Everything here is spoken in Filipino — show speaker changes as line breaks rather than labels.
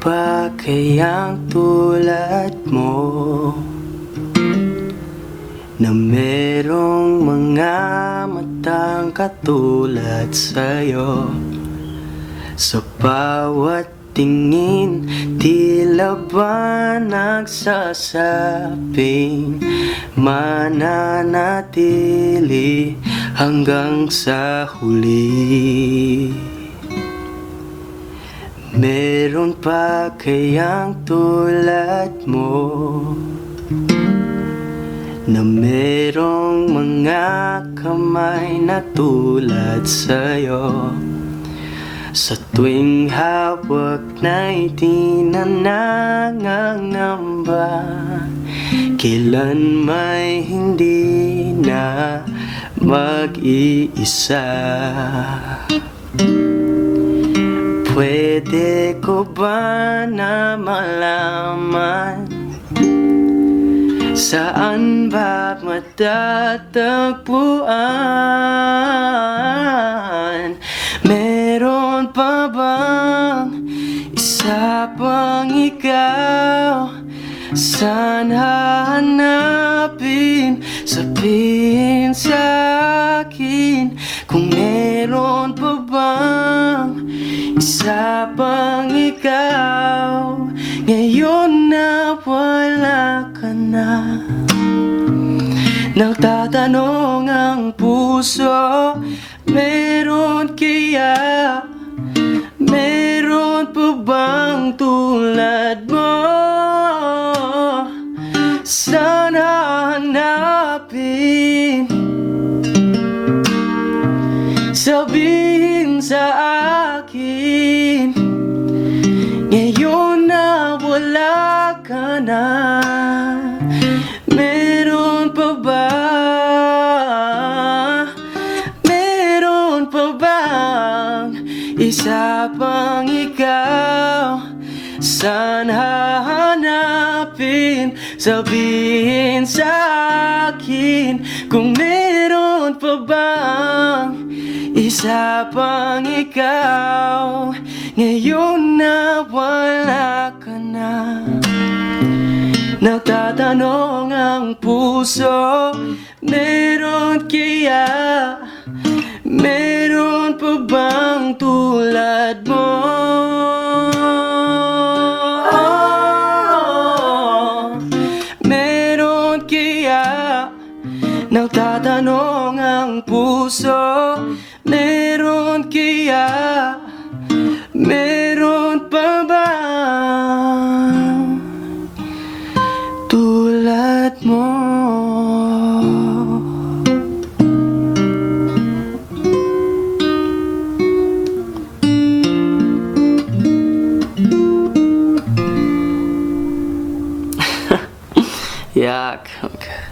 Pa kayang tulad mo? Na merong mga matang katulad sa'yo. Sa bawat tingin Tila ba nagsasabing Mananatili hanggang sa huli Meron pa kayang tulad mo Na merong mga kamay na tulad sa'yo. Sa tuwing hawak na'y di na nangangamba Kailan may hindi na mag-iisa Pwede ko ba na malaman Saan ba matatagpuan? Meron pa bang isa pang ikaw? Saan hahanapin? Sa akin Ngayon na wala ka na. Nagtatanong ang puso Meron kaya? Meron pa bang tulad mo? Sana hanapin. Sabihin Isa pang ikaw Saan hahanapin? Sabihin sa akin Kung meron pa bang Isa pang ikaw. Ngayon na wala ka na. Nagtatanong ang puso Meron kaya? Meron pa bang tulad mo? Meron kaya Nagtatanong ang puso Meron kaya Meron pa ba Jak, okay.